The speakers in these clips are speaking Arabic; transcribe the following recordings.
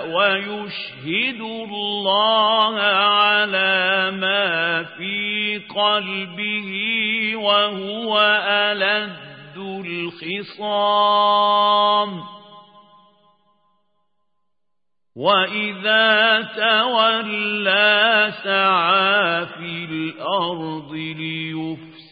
ويشهد الله على ما في قلبه وهو ألد الخصام. وَإِذَا تَوَلَّى سَعَى فِي الْأَرْضِ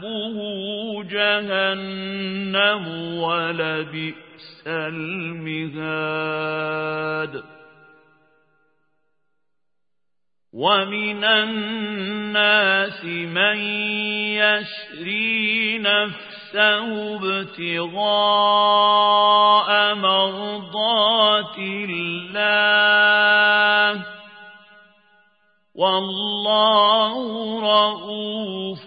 فحسبه جهنم ولبئس المهاد ومن الناس من يشري نفسه ابتغاء مرضات الله والله رؤوف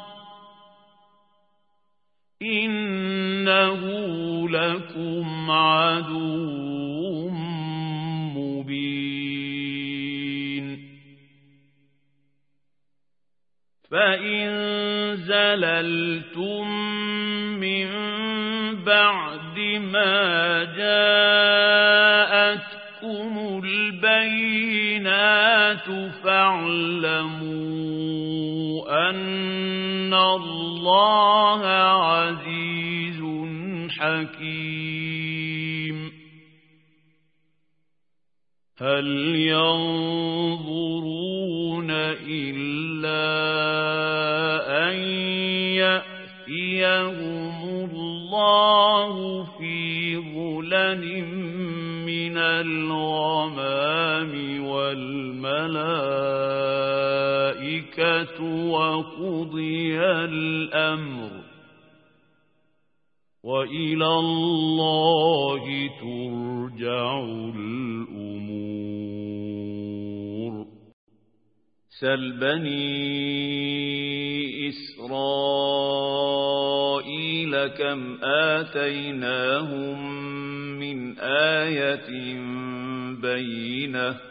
لكم عدو مبين. فإن زللتم من بعد ما جاءتكم البينات فاعلموا أن الله هل ينظرون إلا أن يأتيهم الله في ظلل من الغمام والملائكة وقضي الأمر وإلى الله ترجع الأمور سل بني إسرائيل كم آتيناهم من آية بينة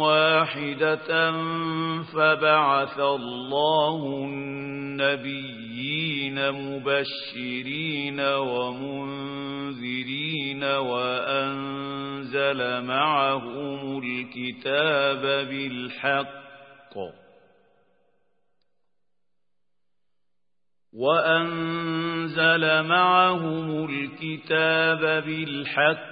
واحدة فبعث الله النبيين مبشرين ومنذرين وأنزل معهم الكتاب بالحق وأنزل معهم الكتاب بالحق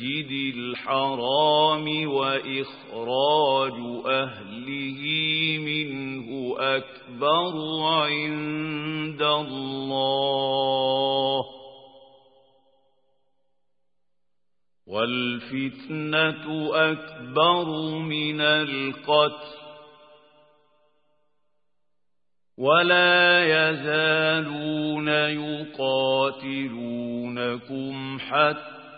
الحرام وإخراج أهله منه أكبر عند الله. والفتنة أكبر من القتل. ولا يزالون يقاتلونكم حتى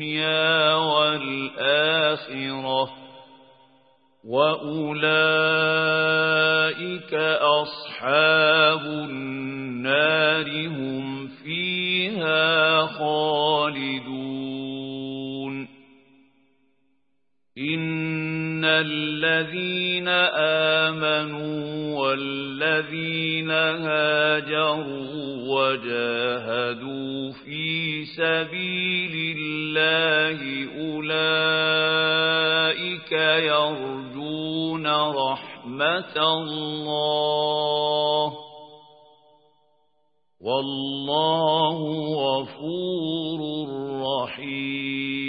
الدنيا والآخرة وأولئك أصحاب النار هم فيها خالدون. إن الذين آمنوا والذين هاجروا وجاهدوا في سبيل الله أولئك يرجون رحمة الله والله غفور رحيم